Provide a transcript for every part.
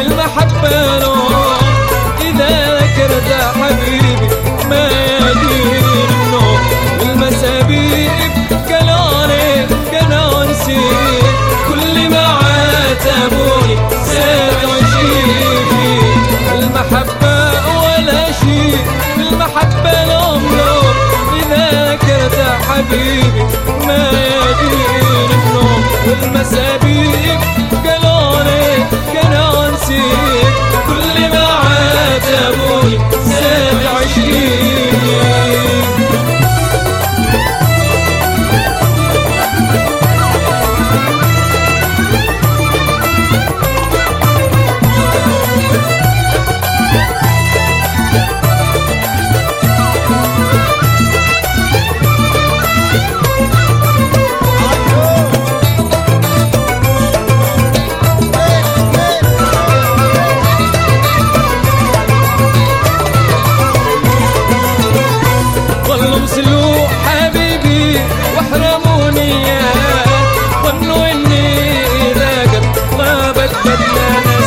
المحبة نور إذا ذكرت حبيبي ما يدير النور المسابيب كلوني كنونسي كل ما عاتبوني ساد وشيبي المحبة ولا شي المحبة نوم نور إذا ذكرت حبيبي ما يدير النور المسابيب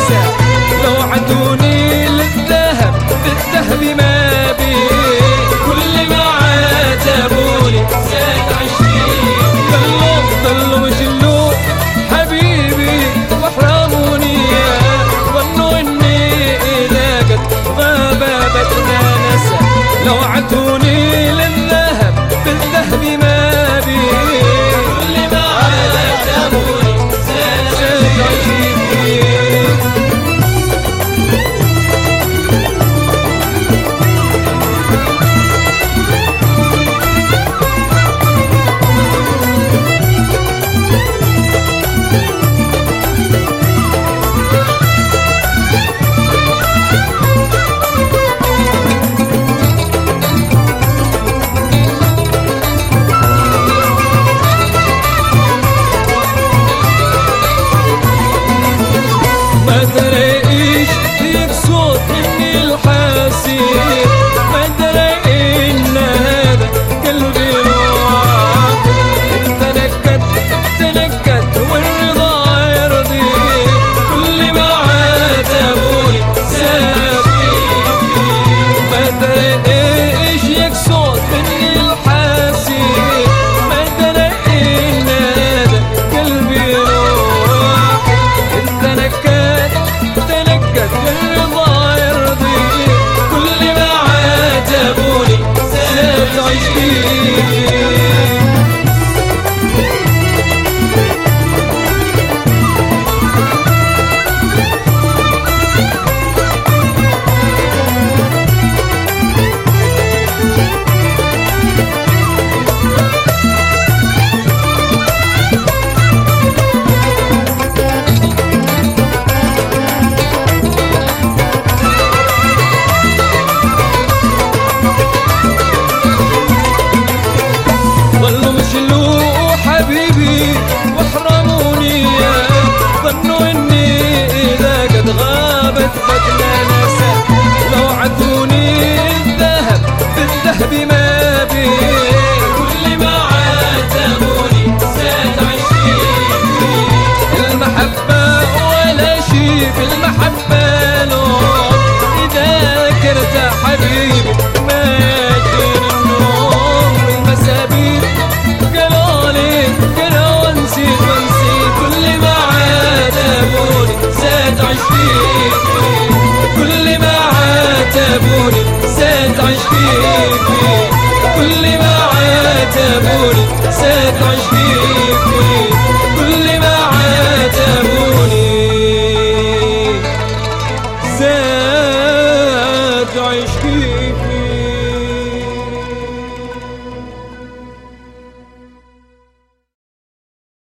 yourself. aşkım حبيبي كل ما عاتبوني ساك عشتي